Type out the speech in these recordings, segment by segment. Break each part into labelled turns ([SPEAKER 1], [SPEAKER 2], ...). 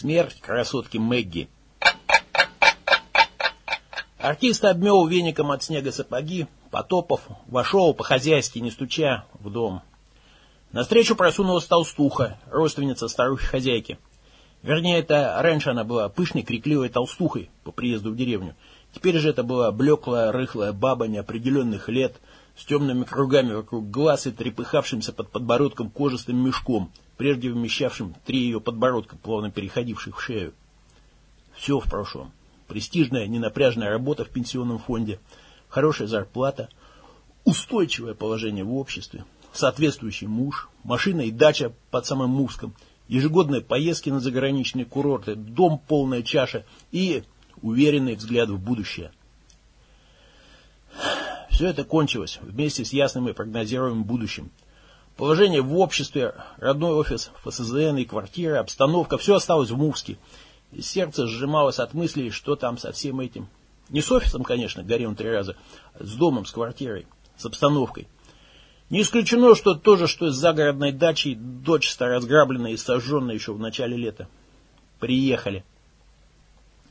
[SPEAKER 1] Смерть красотки Мэгги. Артист обмел веником от снега сапоги, потопов, вошел по-хозяйски, не стуча, в дом. Навстречу просунулась толстуха, родственница старухи-хозяйки. Вернее, это раньше она была пышной, крикливой толстухой по приезду в деревню. Теперь же это была блеклая, рыхлая баба неопределенных лет, с темными кругами вокруг глаз и трепыхавшимся под подбородком кожистым мешком, прежде вмещавшим три ее подбородка, плавно переходивших в шею. Все в прошлом престижная ненапряжная работа в пенсионном фонде, хорошая зарплата, устойчивое положение в обществе, соответствующий муж, машина и дача под самым Муском, ежегодные поездки на заграничные курорты, дом полная чаша и уверенный взгляд в будущее. Все это кончилось вместе с ясным и прогнозируемым будущим. Положение в обществе, родной офис, ФСЗН и квартира, обстановка, все осталось в Мувске – и сердце сжималось от мыслей, что там со всем этим. Не с офисом, конечно, горел три раза, а с домом, с квартирой, с обстановкой. Не исключено, что то же, что с загородной дачей, дочь разграбленная и сожженная еще в начале лета. Приехали.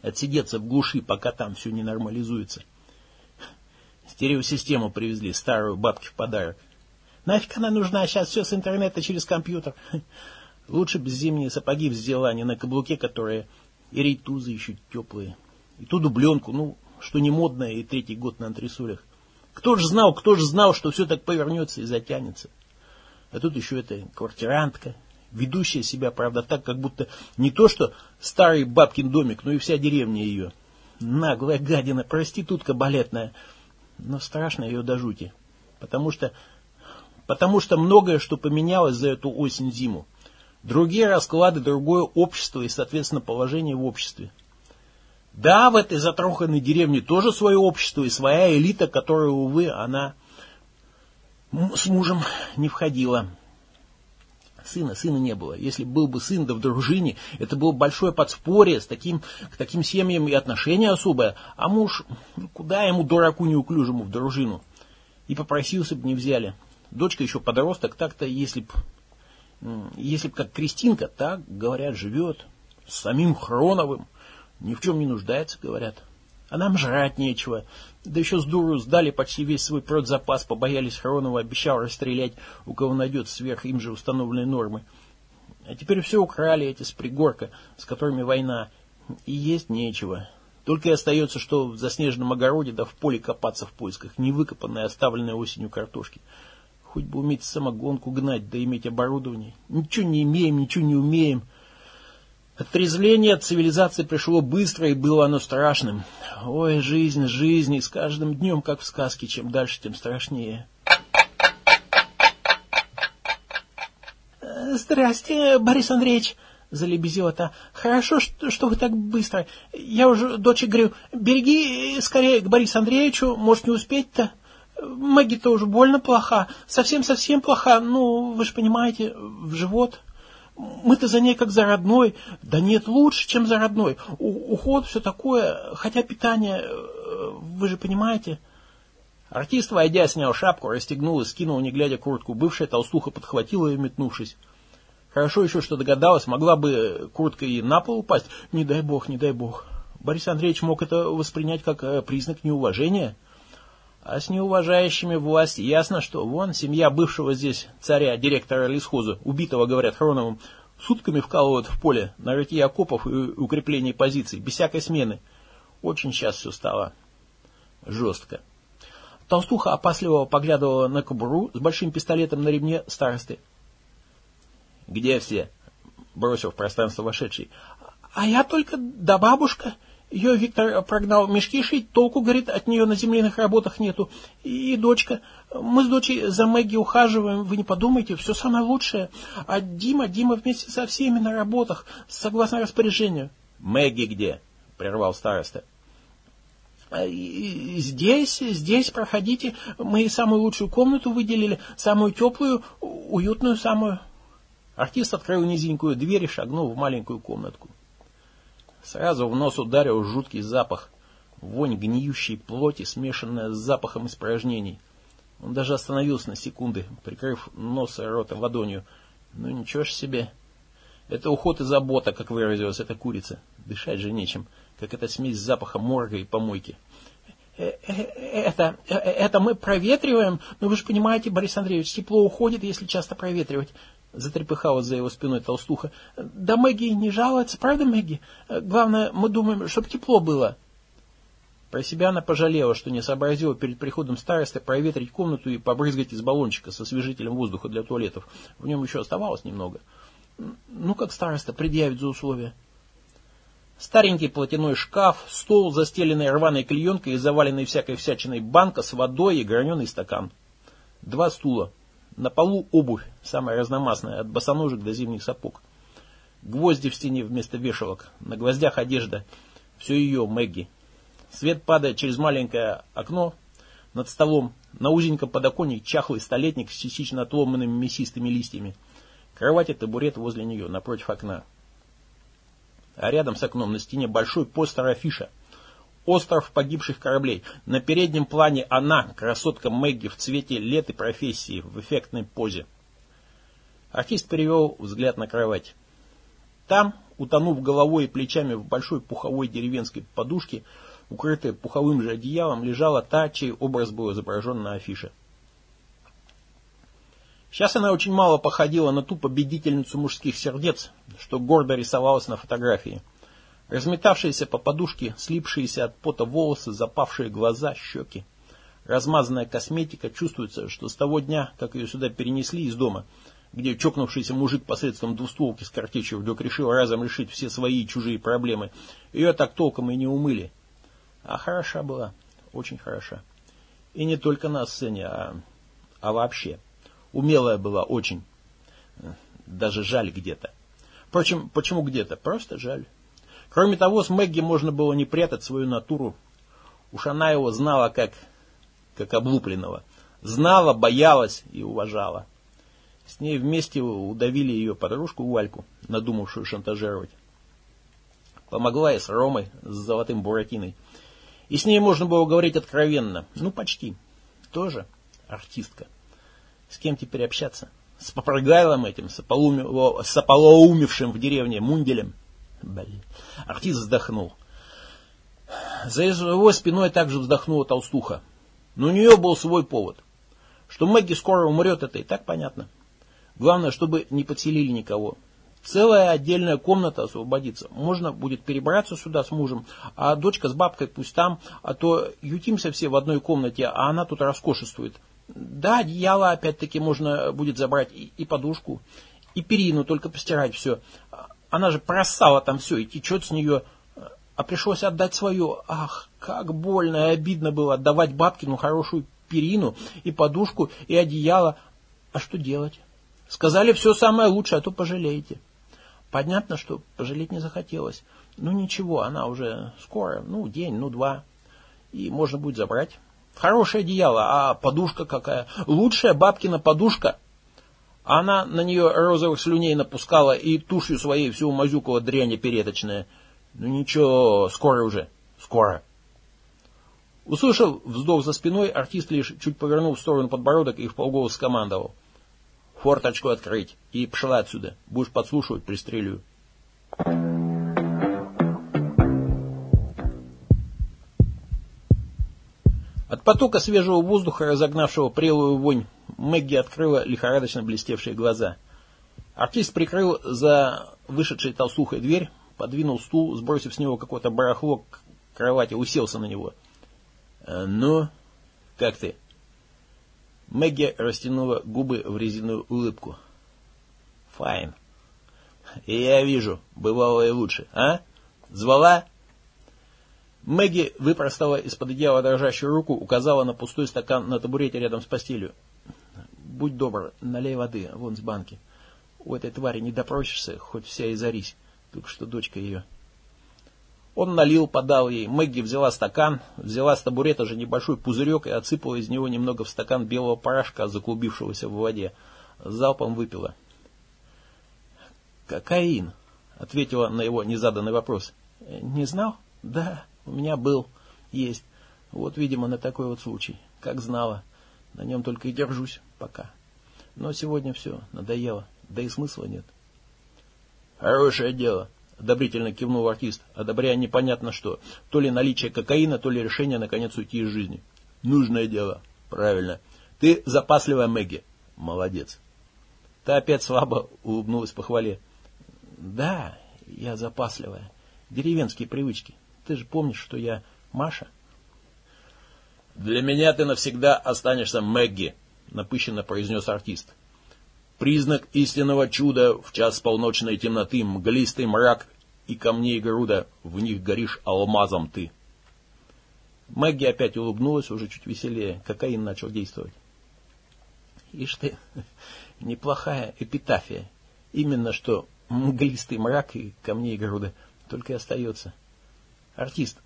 [SPEAKER 1] Отсидеться в глуши, пока там все не нормализуется. Стереосистему привезли, старую бабке в подарок. Нафиг она нужна, сейчас все с интернета через компьютер. Лучше бы зимние сапоги взяла, а не на каблуке, которые и рейтузы еще теплые. И ту дубленку, ну, что не модная, и третий год на антресолях. Кто же знал, кто же знал, что все так повернется и затянется. А тут еще эта квартирантка, ведущая себя, правда, так, как будто не то, что старый бабкин домик, но и вся деревня ее. Наглая гадина, проститутка балетная. Но страшно ее до жути. Потому что, потому что многое, что поменялось за эту осень-зиму. Другие расклады, другое общество и, соответственно, положение в обществе. Да, в этой затроханной деревне тоже свое общество и своя элита, которая, увы, она с мужем не входила. Сына, сына не было. Если был бы сын, да в дружине, это было большое подспорье, с таким, к таким семьям и отношение особое. А муж, ну, куда ему, дураку неуклюжему, в дружину? И попросился бы, не взяли. Дочка еще подросток, так-то, если б если бы как Кристинка, так, говорят, живет, с самим Хроновым, ни в чем не нуждается, говорят. А нам жрать нечего. Да еще с дуру сдали почти весь свой продзапас, побоялись Хронова, обещал расстрелять, у кого найдет сверх им же установленной нормы. А теперь все украли эти с пригорка, с которыми война, и есть нечего. Только и остается, что в заснеженном огороде да в поле копаться в поисках невыкопанной, оставленной осенью картошки. Хоть бы уметь самогонку гнать, да иметь оборудование. Ничего не имеем, ничего не умеем. Отрезвление от цивилизации пришло быстро, и было оно страшным. Ой, жизнь, жизнь, и с каждым днем, как в сказке, чем дальше, тем страшнее.
[SPEAKER 2] «Здрасте, Борис Андреевич», — залебезила та. «Хорошо, что, что вы так быстро. Я уже дочь говорю, береги скорее к Борису Андреевичу, может, не успеть-то». Мэгги-то уже больно плоха, совсем-совсем плоха, ну, вы же понимаете, в живот. Мы-то за ней как за родной, да нет, лучше, чем за родной. У, уход, все такое, хотя питание, э, вы же понимаете.
[SPEAKER 1] Артист, войдя, снял шапку, расстегнул и скинул, не глядя куртку. Бывшая толстуха подхватила ее, метнувшись. Хорошо еще, что догадалась, могла бы куртка и на пол упасть. Не дай бог, не дай бог. Борис Андреевич мог это воспринять как э, признак неуважения. А с неуважающими власть ясно, что вон семья бывшего здесь царя, директора лесхоза, убитого, говорят, Хроновым, сутками вкалывают в поле на рытье окопов и укреплении позиций, без всякой смены. Очень сейчас все стало жестко. Толстуха опасливо поглядывала на кобуру с большим пистолетом на ремне старосты. «Где все?» — бросил в пространство вошедший.
[SPEAKER 2] «А я только да бабушка», ее Виктор прогнал мешки шить, толку, говорит, от нее на земляных работах нету. И, дочка, мы с дочей за Мэгги ухаживаем, вы не подумайте, все самое лучшее. А Дима, Дима вместе со всеми на работах, согласно распоряжению.
[SPEAKER 1] Мэгги где? Прервал староста.
[SPEAKER 2] А, здесь, здесь проходите. Мы самую лучшую комнату выделили, самую теплую, уютную самую.
[SPEAKER 1] Артист открыл низенькую дверь и шагнул в маленькую комнатку. Сразу в нос ударил жуткий запах, вонь гниющей плоти, смешанная с запахом испражнений. Он даже остановился на секунды, прикрыв нос и рот ладонью. Ну ничего ж себе. Это уход и забота, как выразилась эта курица. Дышать же нечем, как эта смесь запаха морга и помойки.
[SPEAKER 2] Э, э, это, это мы проветриваем, но вы же понимаете, Борис Андреевич, тепло уходит, если часто проветривать. Затрепыхалась за его спиной толстуха. Да Мэгги не жалуется, правда, Мэгги? Главное, мы думаем, чтобы тепло было.
[SPEAKER 1] Про себя она пожалела, что не сообразила перед приходом старосты проветрить комнату и побрызгать из баллончика со освежителем воздуха для туалетов. В нем еще оставалось немного.
[SPEAKER 2] Ну, как староста предъявит за условия?
[SPEAKER 1] Старенький платяной шкаф, стол, застеленный рваной клеенкой и заваленный всякой всячиной банка с водой и граненый стакан. Два стула. На полу обувь, самая разномастная, от босоножек до зимних сапог. Гвозди в стене вместо вешалок. На гвоздях одежда. Все ее, Мэгги. Свет падает через маленькое окно над столом. На узеньком подоконнике чахлый столетник с частично отломанными мясистыми листьями. Кровать и табурет возле нее, напротив окна. А рядом с окном на стене большой постер афиша. Остров погибших кораблей. На переднем плане она, красотка Мэгги в цвете лет и профессии, в эффектной позе. Артист перевел взгляд на кровать. Там, утонув головой и плечами в большой пуховой деревенской подушке, укрытая пуховым же одеялом, лежала та, чей образ был изображен на афише. Сейчас она очень мало походила на ту победительницу мужских сердец, что гордо рисовалась на фотографии. Разметавшиеся по подушке, слипшиеся от пота волосы, запавшие глаза, щеки. Размазанная косметика, чувствуется, что с того дня, как ее сюда перенесли из дома, где чокнувшийся мужик посредством двустволки с картечью вдруг решил разом решить все свои и чужие проблемы, ее так толком и не умыли. А хороша была, очень хороша. И не только на сцене, а, а вообще. Умелая была очень. Даже жаль где-то. Впрочем, почему где-то? Просто жаль. Кроме того, с Мэгги можно было не прятать свою натуру. Уж она его знала как, как облупленного. Знала, боялась и уважала. С ней вместе удавили ее подружку Вальку, надумавшую шантажировать. Помогла и с Ромой, с золотым буратиной. И с ней можно было говорить откровенно. Ну, почти. Тоже артистка. С кем теперь общаться? С попрыгайлом этим, с, ополоумевшим в деревне Мунделем? Блин. Артист вздохнул. За его спиной также вздохнула толстуха. Но у нее был свой повод. Что Мэгги скоро умрет, это и так понятно. Главное, чтобы не подселили никого. Целая отдельная комната освободится. Можно будет перебраться сюда с мужем, а дочка с бабкой пусть там, а то ютимся все в одной комнате, а она тут роскошествует. Да, одеяло опять-таки можно будет забрать, и, и подушку, и перину, только постирать все. Она же просала там все, и течет с нее, а пришлось отдать свое. Ах, как больно и обидно было отдавать бабкину хорошую перину, и подушку, и одеяло. А что делать? Сказали все самое лучшее, а то пожалеете. Понятно, что пожалеть не захотелось. Ну ничего, она уже скоро, ну день, ну два, и можно будет забрать. Хорошее одеяло, а подушка какая? Лучшая бабкина подушка. Она на нее розовых слюней напускала и тушью своей всю умазюкала дрянь переточная. Ну ничего, скоро уже, скоро. Услышав вздох за спиной, артист лишь чуть повернул в сторону подбородок и в полголоса скомандовал. Форточку открыть и пошла отсюда. Будешь подслушивать, пристрелю. От потока свежего воздуха, разогнавшего прелую вонь, Мэгги открыла лихорадочно блестевшие глаза. Артист прикрыл за вышедшей толстухой дверь, подвинул стул, сбросив с него какое-то барахло к кровати, уселся на него. «Э, «Ну, как ты?» Мэгги растянула губы в резиновую улыбку. «Файн. Я вижу, бывало и лучше. А? Звала?» Мэгги выпростала из-под одеяла дрожащую руку, указала на пустой стакан на табурете рядом с постелью. «Будь добр, налей воды, вон с банки. У этой твари не допросишься, хоть вся и зарись. Только что дочка ее». Он налил, подал ей. Мэгги взяла стакан, взяла с табурета же небольшой пузырек и отсыпала из него немного в стакан белого порошка, заклубившегося в воде. Залпом выпила. «Кокаин», — ответила на его незаданный вопрос. «Не знал?» «Да». У меня был, есть. Вот, видимо, на такой вот случай. Как знала. На нем только и держусь пока. Но сегодня все, надоело. Да и смысла нет. Хорошее дело, одобрительно кивнул артист, одобряя непонятно что. То ли наличие кокаина, то ли решение наконец уйти из жизни. Нужное дело. Правильно. Ты запасливая Мэгги. Молодец. Та опять слабо улыбнулась по хвале. Да, я запасливая. Деревенские привычки. Ты же помнишь, что я Маша? Для меня ты навсегда останешься Мэгги, напыщенно произнес артист. Признак истинного чуда в час полночной темноты, мглистый мрак и камней груда, в них горишь алмазом ты. Мэгги опять улыбнулась, уже чуть веселее. Кокаин начал действовать. Ишь ты, неплохая эпитафия. Именно что мглистый мрак и камней груда только и остается. Артист,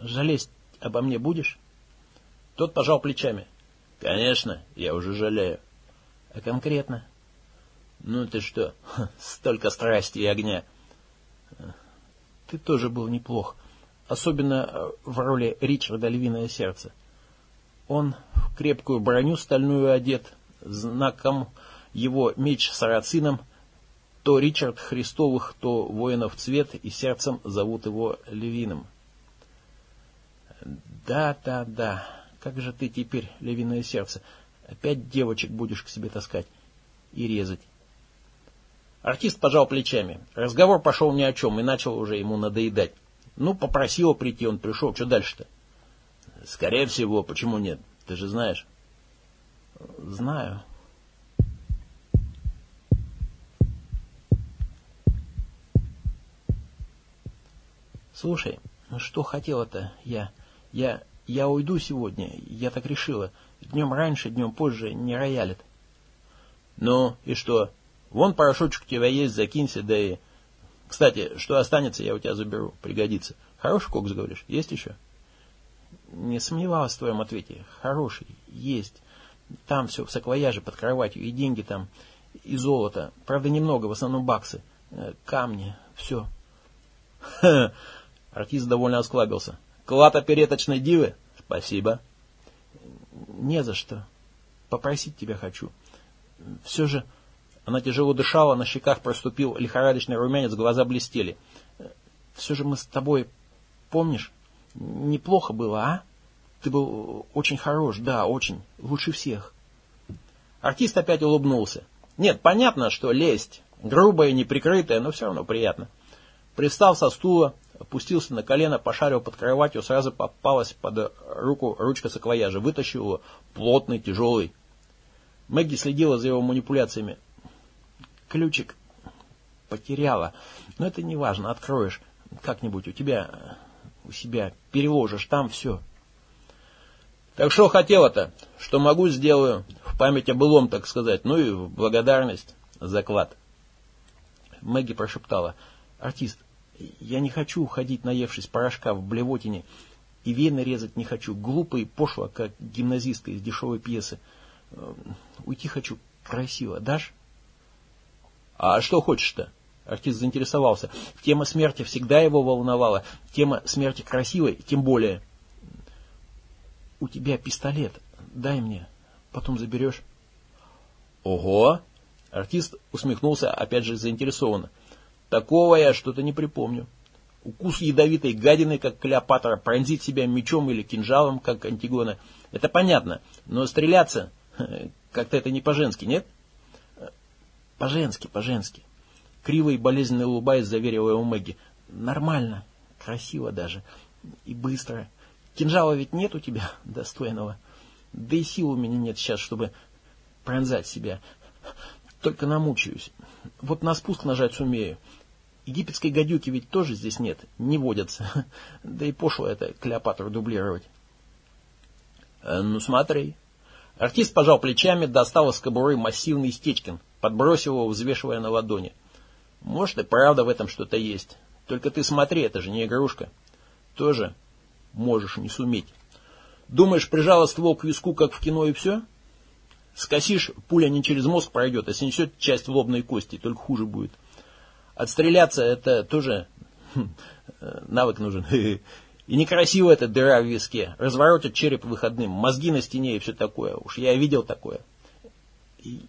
[SPEAKER 1] жалеть обо мне будешь? Тот пожал плечами. Конечно, я уже жалею. А конкретно? Ну ты что, столько страсти и огня. Ты тоже был неплох. Особенно э, в роли Ричарда Львиное Сердце. Он в крепкую броню стальную одет, знаком его меч сарацином — то Ричард Христовых, то воинов цвет, и сердцем зовут его Левиным. Да, да, да, как же ты теперь, львиное сердце, опять девочек будешь к себе таскать и резать. Артист пожал плечами. Разговор пошел ни о чем и начал уже ему надоедать. Ну, попросил прийти, он пришел. Что дальше-то? Скорее всего, почему нет? Ты же знаешь. Знаю. Слушай, ну что хотела-то я? Я... Я уйду сегодня, я так решила. Днем раньше, днем позже не роялит. Ну, и что? Вон порошочек у тебя есть, закинься, да и... Кстати, что останется, я у тебя заберу, пригодится. Хороший кокс, говоришь, есть еще? Не сомневалась в твоем ответе. Хороший, есть. Там все в саквояже под кроватью, и деньги там, и золото. Правда, немного, в основном баксы. Э, камни, все. Артист довольно осклабился. Клад опереточной дивы? Спасибо. Не за что. Попросить тебя хочу. Все же... Она тяжело дышала, на щеках проступил лихорадочный румянец, глаза блестели. Все же мы с тобой, помнишь, неплохо было, а? Ты был очень хорош, да, очень, лучше всех. Артист опять улыбнулся. Нет, понятно, что лесть, грубая, неприкрытая, но все равно приятно. Пристал со стула, опустился на колено, пошарил под кроватью, сразу попалась под руку ручка саквояжа, вытащил его, плотный, тяжелый. Мэгги следила за его манипуляциями. Ключик потеряла, но это не важно, откроешь как-нибудь у тебя, у себя, переложишь, там все. Так что хотела-то, что могу, сделаю, в память о былом, так сказать, ну и в благодарность за клад. Мэгги прошептала, артист, я не хочу уходить, наевшись порошка в блевотине, и вены резать не хочу, глупо и пошло, как гимназистка из дешевой пьесы. Эм, уйти хочу красиво, дашь? А что хочешь-то? Артист заинтересовался. Тема смерти всегда его волновала. Тема смерти красивой, тем более. У тебя пистолет. Дай мне. Потом заберешь. Ого! Артист усмехнулся, опять же заинтересованно. Такого я что-то не припомню. Укус ядовитой гадины, как Клеопатра, пронзить себя мечом или кинжалом, как Антигона. Это понятно, но стреляться как-то это не по-женски, нет? По-женски, по-женски. Криво и болезненно улыбаясь, заверила его Мэгги. Нормально, красиво даже и быстро. Кинжала ведь нет у тебя достойного. Да и сил у меня нет сейчас, чтобы пронзать себя. Только намучаюсь. Вот на спуск нажать сумею. Египетской гадюки ведь тоже здесь нет, не водятся. Да и пошло это Клеопатру дублировать. Э, ну смотри. Артист пожал плечами, достал из кобуры массивный стечкин, подбросил его, взвешивая на ладони. Может и правда в этом что-то есть. Только ты смотри, это же не игрушка. Тоже можешь не суметь. Думаешь, прижала ствол к виску, как в кино, и все? Скосишь, пуля не через мозг пройдет, а снесет часть лобной кости, только хуже будет. Отстреляться это тоже хм, навык нужен. И некрасиво эта дыра в виске. Разворотят череп выходным, мозги на стене и все такое. Уж я видел такое.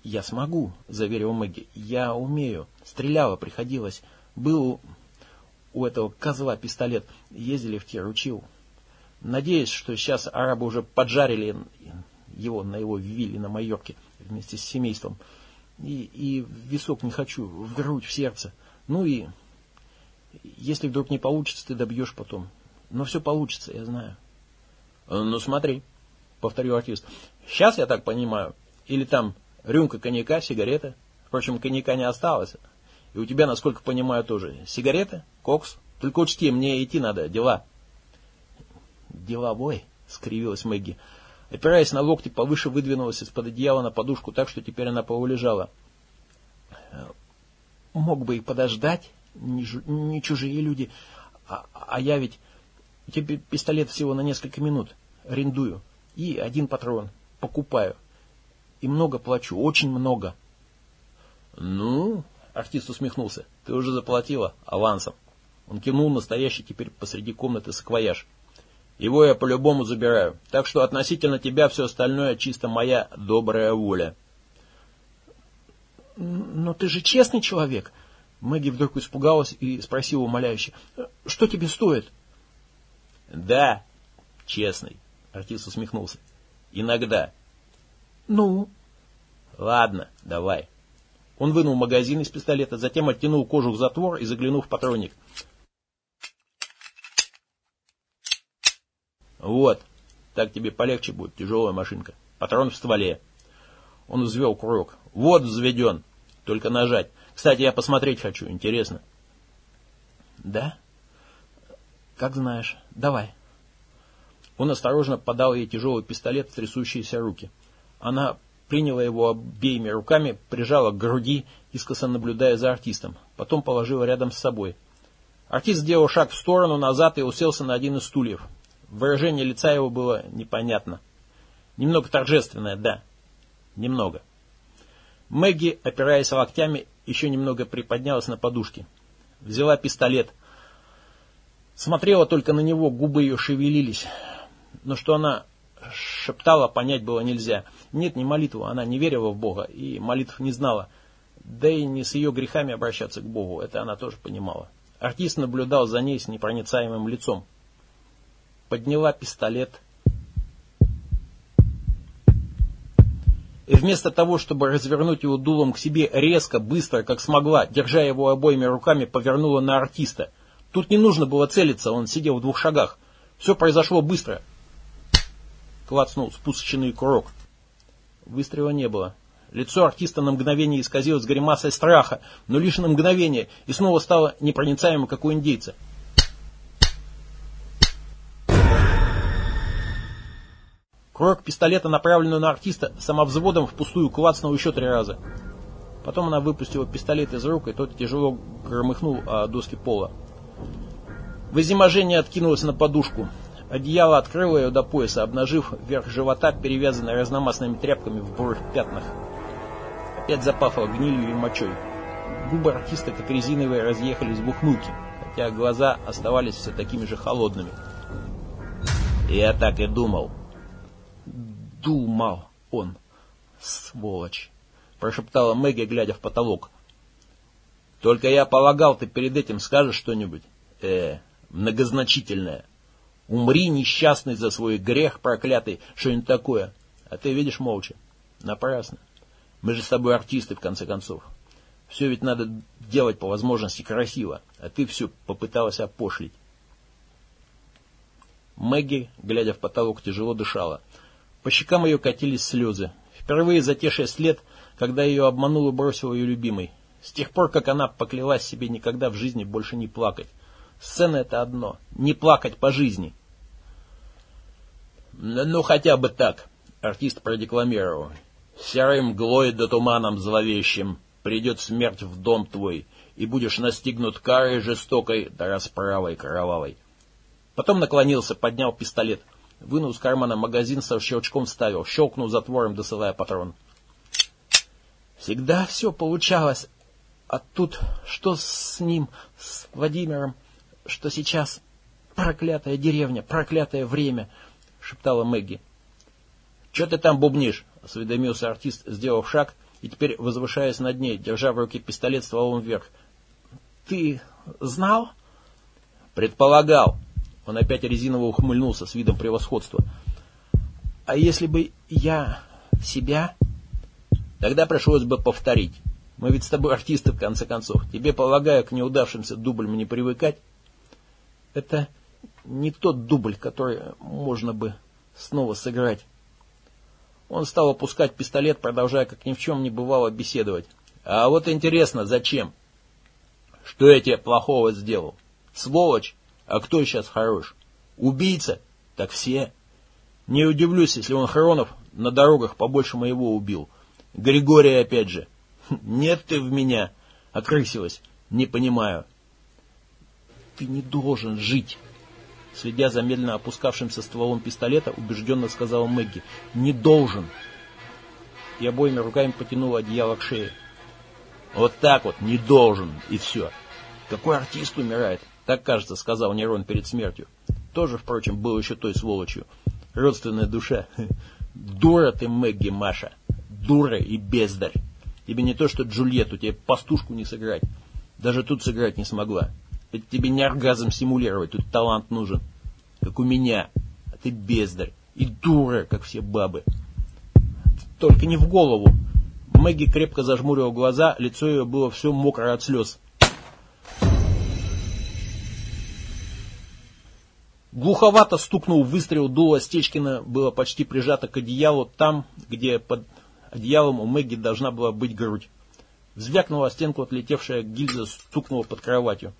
[SPEAKER 1] «Я смогу», — заверил Мэгги. «Я умею. Стреляла, приходилось. Был у этого козла пистолет. Ездили в тир, учил. Надеюсь, что сейчас арабы уже поджарили его на его вилле на Майорке вместе с семейством. И, и в висок не хочу, в грудь, в сердце. Ну и если вдруг не получится, ты добьешь потом. Но все получится, я знаю. Ну смотри, повторил артист. Сейчас я так понимаю. Или там рюмка коньяка, сигарета. Впрочем, коньяка не осталось. И у тебя, насколько понимаю, тоже. Сигарета, кокс. Только учти, мне идти надо, дела. Деловой, скривилась Мэгги. Опираясь на локти, повыше выдвинулась из-под одеяла на подушку так, что теперь она полулежала. Мог бы и подождать, не, не чужие люди, а, а я ведь... Тебе пистолет всего на несколько минут. Арендую. И один патрон. Покупаю. И много плачу. Очень много. Ну, артист усмехнулся. Ты уже заплатила авансом. Он кивнул настоящий теперь посреди комнаты саквояж. Его я по-любому забираю. Так что относительно тебя все остальное чисто моя добрая воля.
[SPEAKER 2] Но ты же честный человек. Мэгги вдруг испугалась и спросила умоляюще. Что тебе стоит?
[SPEAKER 1] Да, честный. Артист усмехнулся. Иногда.
[SPEAKER 2] Ну?
[SPEAKER 1] Ладно, давай. Он вынул магазин из пистолета, затем оттянул кожух затвор и заглянул в патронник. Вот, так тебе полегче будет, тяжелая машинка. Патрон в стволе. Он взвел курок. Вот взведен. Только нажать. Кстати, я посмотреть хочу, интересно.
[SPEAKER 2] Да? Как знаешь. Давай.
[SPEAKER 1] Он осторожно подал ей тяжелый пистолет в трясущиеся руки. Она приняла его обеими руками, прижала к груди, искоса наблюдая за артистом. Потом положила рядом с собой. Артист сделал шаг в сторону, назад и уселся на один из стульев. Выражение лица его было непонятно. Немного торжественное, да. Немного. Мэгги, опираясь локтями, еще немного приподнялась на подушке. Взяла пистолет. Смотрела только на него, губы ее шевелились. Но что она шептала, понять было нельзя. Нет, не молитву, она не верила в Бога и молитв не знала. Да и не с ее грехами обращаться к Богу, это она тоже понимала. Артист наблюдал за ней с непроницаемым лицом подняла пистолет. И вместо того, чтобы развернуть его дулом к себе резко, быстро, как смогла, держа его обоими руками, повернула на артиста. Тут не нужно было целиться, он сидел в двух шагах. Все произошло быстро. Клацнул спусочный курок. Выстрела не было. Лицо артиста на мгновение исказилось гримасой страха, но лишь на мгновение, и снова стало непроницаемым, как у индейца. Курок пистолета, направленный на артиста, самовзводом впустую клацнул еще три раза. Потом она выпустила пистолет из рук, и тот тяжело громыхнул о доски пола. В изнеможении откинулась на подушку. Одеяло открыло ее до пояса, обнажив верх живота, перевязанный разномастными тряпками в бурых пятнах. Опять запахло гнилью и мочой. Губы артиста, как резиновые, разъехались в ухмылке, хотя глаза оставались все такими же холодными. «Я так и думал», думал он. Сволочь, прошептала Мэгги, глядя в потолок. Только я полагал, ты перед этим скажешь что-нибудь, э, многозначительное. Умри, несчастный, за свой грех проклятый, что-нибудь такое. А ты видишь молча. Напрасно. Мы же с тобой артисты, в конце концов. Все ведь надо делать по возможности красиво, а ты все попыталась опошлить. Мэгги, глядя в потолок, тяжело дышала. По щекам ее катились слезы. Впервые за те шесть лет, когда ее обманул и бросил ее любимый. С тех пор, как она поклялась себе никогда в жизни больше не плакать. Сцена это одно. Не плакать по жизни. Ну, хотя бы так, артист продекламировал. Серым мглой да туманом зловещим придет смерть в дом твой, и будешь настигнут карой жестокой да расправой кровавой. Потом наклонился, поднял пистолет — Вынул из кармана магазин со щелчком вставил, щелкнул затвором, досылая патрон. Всегда все получалось. А тут что с ним, с Владимиром, что сейчас? Проклятая деревня, проклятое время, шептала Мэгги. Че ты там бубнишь? Осведомился артист, сделав шаг и теперь, возвышаясь над ней, держа в руке пистолет стволом вверх.
[SPEAKER 2] «Ты знал?»
[SPEAKER 1] «Предполагал». Он опять резиново ухмыльнулся с видом превосходства.
[SPEAKER 2] «А если бы я себя?»
[SPEAKER 1] «Тогда пришлось бы повторить. Мы ведь с тобой артисты, в конце концов. Тебе, полагаю, к неудавшимся дублям не привыкать?»
[SPEAKER 2] «Это не тот дубль, который можно бы снова сыграть».
[SPEAKER 1] Он стал опускать пистолет, продолжая, как ни в чем не бывало, беседовать. «А вот интересно, зачем? Что я тебе плохого сделал? Сволочь? А кто сейчас хорош? Убийца? Так все. Не удивлюсь, если он Хронов на дорогах побольше моего убил. Григория опять же. Нет ты в меня. Окрысилась. Не понимаю.
[SPEAKER 2] Ты не должен жить.
[SPEAKER 1] Следя за медленно опускавшимся стволом пистолета, убежденно сказала Мэгги. «Не должен!» И обоими руками потянула одеяло к шее. «Вот так вот, не должен, и все!» «Какой артист умирает?» Так, кажется, сказал Нерон перед смертью. Тоже, впрочем, был еще той сволочью. Родственная душа. Дура ты, Мэгги, Маша. Дура и бездарь. Тебе не то, что Джульетту, тебе пастушку не сыграть. Даже тут сыграть не смогла. Это тебе не оргазм симулировать, тут талант нужен. Как у меня. А ты бездарь. И дура, как все бабы. Только не в голову. Мэгги крепко зажмурила глаза, лицо ее было все мокрое от слез. Глуховато стукнул выстрел, дуло Стечкина было почти прижато к одеялу, там, где под одеялом у Мэгги должна была быть грудь. Звякнула стенку отлетевшая гильза, стукнула под кроватью.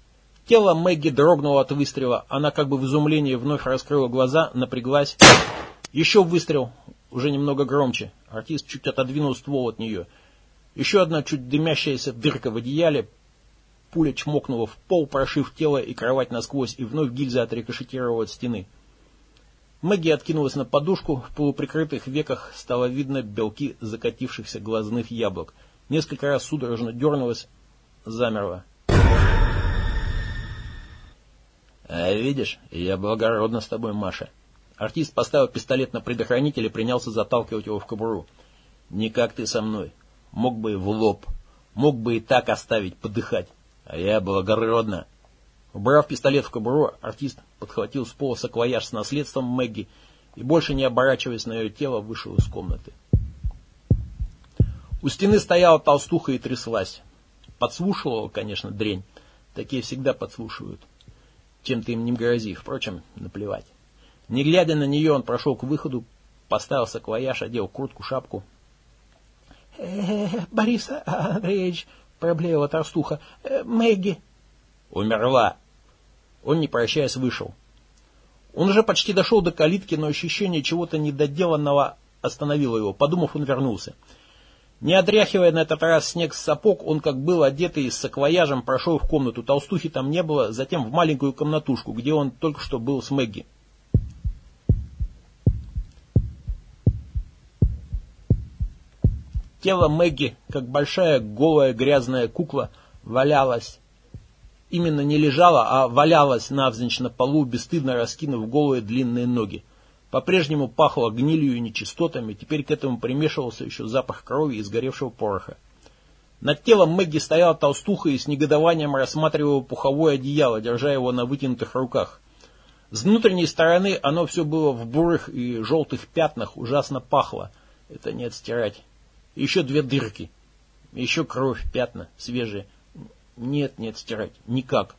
[SPEAKER 1] Тело Мэгги дрогнуло от выстрела. Она как бы в изумлении вновь раскрыла глаза, напряглась. Еще выстрел, уже немного громче. Артист чуть отодвинул ствол от нее. Еще одна чуть дымящаяся дырка в одеяле. Пуля чмокнула в пол, прошив тело и кровать насквозь, и вновь гильза отрикошетировала от стены. Мэгги откинулась на подушку, в полуприкрытых веках стало видно белки закатившихся глазных яблок. Несколько раз судорожно дернулась, замерла. А видишь, я благородно с тобой, Маша. Артист поставил пистолет на предохранитель и принялся заталкивать его в кобуру. Не как ты со мной. Мог бы и в лоб. Мог бы и так оставить подыхать. А я благородно. Убрав пистолет в кобуру, артист подхватил с пола саквояж с наследством Мэгги и, больше не оборачиваясь на ее тело, вышел из комнаты. У стены стояла толстуха и тряслась. Подслушивала, конечно, дрень. Такие всегда подслушивают чем ты им не грози. Впрочем, наплевать. Не глядя на нее, он прошел к выходу, поставил саквояж, одел куртку, шапку.
[SPEAKER 2] «Э, -э Борис Андреевич», — проблеяла толстуха, э, Мэгги».
[SPEAKER 1] «Умерла». Он, не прощаясь, вышел. Он уже почти дошел до калитки, но ощущение чего-то недоделанного остановило его. Подумав, он вернулся. Не отряхивая на этот раз снег с сапог, он, как был одетый с саквояжем, прошел в комнату. Толстухи там не было, затем в маленькую комнатушку, где он только что был с Мэгги. Тело Мэгги, как большая голая грязная кукла, валялось. Именно не лежало, а валялось навзничь на полу, бесстыдно раскинув голые длинные ноги. По-прежнему пахло гнилью и нечистотами, теперь к этому примешивался еще запах крови и сгоревшего пороха. Над телом Мэгги стояла толстуха и с негодованием рассматривала пуховое одеяло, держа его на вытянутых руках. С внутренней стороны оно все было в бурых и желтых пятнах, ужасно пахло. Это не отстирать. Еще две дырки. Еще кровь, пятна, свежие. Нет, не отстирать. Никак.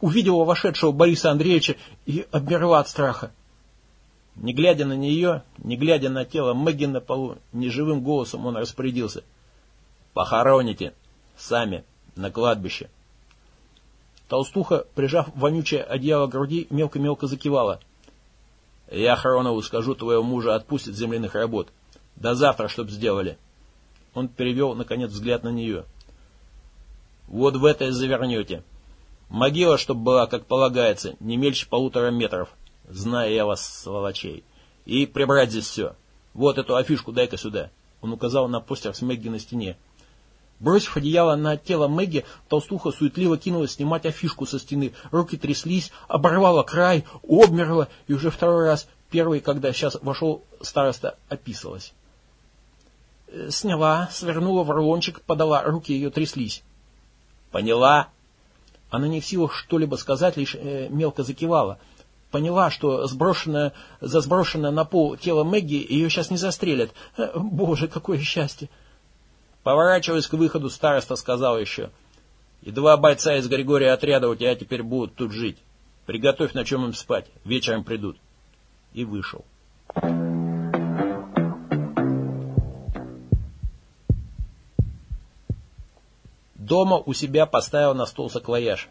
[SPEAKER 1] Увидела вошедшего Бориса Андреевича и обмерла от страха. Не глядя на нее, не глядя на тело Мэгги на полу, неживым голосом он распорядился. «Похороните! Сами! На кладбище!» Толстуха, прижав вонючее одеяло груди, мелко-мелко закивала. «Я Хронову скажу, твоего мужа отпустит земляных работ. До завтра, чтоб сделали». Он перевел, наконец, взгляд на нее. «Вот в это и завернете. Могила, чтоб была, как полагается, не мельче полутора метров знаю я вас, сволочей. И прибрать здесь все. Вот эту афишку дай-ка сюда. Он указал на постер с Мэгги на стене. Бросив одеяло на тело Мэгги, толстуха суетливо кинулась снимать афишку со стены. Руки тряслись, оборвала край, обмерла, и уже второй раз, первый, когда сейчас вошел староста, описалась.
[SPEAKER 2] Э, сняла, свернула в рулончик, подала, руки ее тряслись.
[SPEAKER 1] Поняла?
[SPEAKER 2] Она не в силах что-либо сказать, лишь э, мелко закивала. Поняла, что сброшенное, за сброшенное на пол тело Мэгги ее сейчас не застрелят. Э, боже, какое счастье!
[SPEAKER 1] Поворачиваясь к выходу, староста сказал еще. И два бойца из Григория отряда у тебя теперь будут тут жить. Приготовь, на чем им спать. Вечером придут. И вышел. Дома у себя поставил на стол саквояж.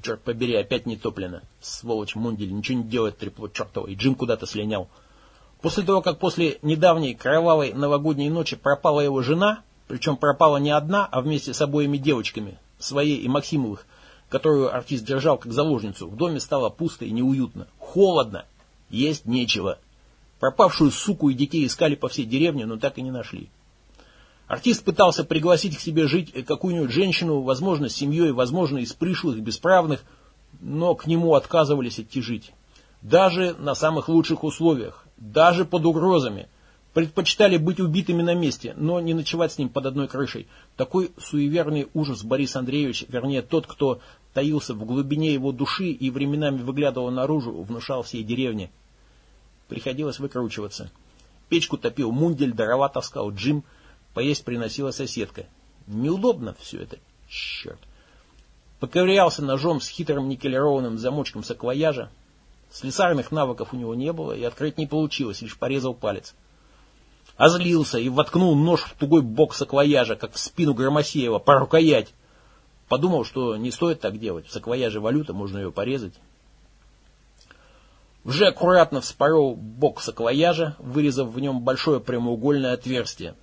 [SPEAKER 1] Черт побери, опять не топлено. Сволочь Мундель, ничего не делает, трепло чертово. И Джим куда-то слинял. После того, как после недавней кровавой новогодней ночи пропала его жена, причем пропала не одна, а вместе с обоими девочками, своей и Максимовых, которую артист держал как заложницу, в доме стало пусто и неуютно. Холодно. Есть нечего. Пропавшую суку и детей искали по всей деревне, но так и не нашли. Артист пытался пригласить к себе жить какую-нибудь женщину, возможно, с семьей, возможно, из пришлых, бесправных, но к нему отказывались идти жить. Даже на самых лучших условиях, даже под угрозами. Предпочитали быть убитыми на месте, но не ночевать с ним под одной крышей. Такой суеверный ужас Борис Андреевич, вернее тот, кто таился в глубине его души и временами выглядывал наружу, внушал всей деревне. Приходилось выкручиваться. Печку топил Мундель, дрова таскал Джим – Поесть приносила соседка. Неудобно все это. Черт. Поковырялся ножом с хитрым никелированным замочком саквояжа. Слесарных навыков у него не было, и открыть не получилось, лишь порезал палец. Озлился и воткнул нож в тугой бок саквояжа, как в спину Громосеева, по рукоять. Подумал, что не стоит так делать. В саквояже валюта, можно ее порезать. Уже аккуратно вспорол бок саквояжа, вырезав в нем большое прямоугольное отверстие.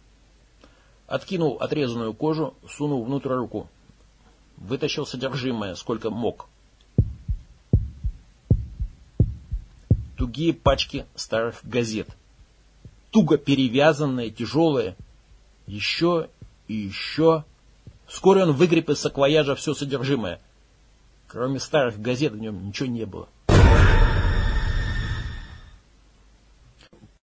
[SPEAKER 1] Откинул отрезанную кожу, сунул внутрь руку. Вытащил содержимое, сколько мог. Тугие пачки старых газет. Туго перевязанные, тяжелые. Еще и еще. Вскоре он выгреб из саквояжа все содержимое. Кроме старых газет в нем ничего не было.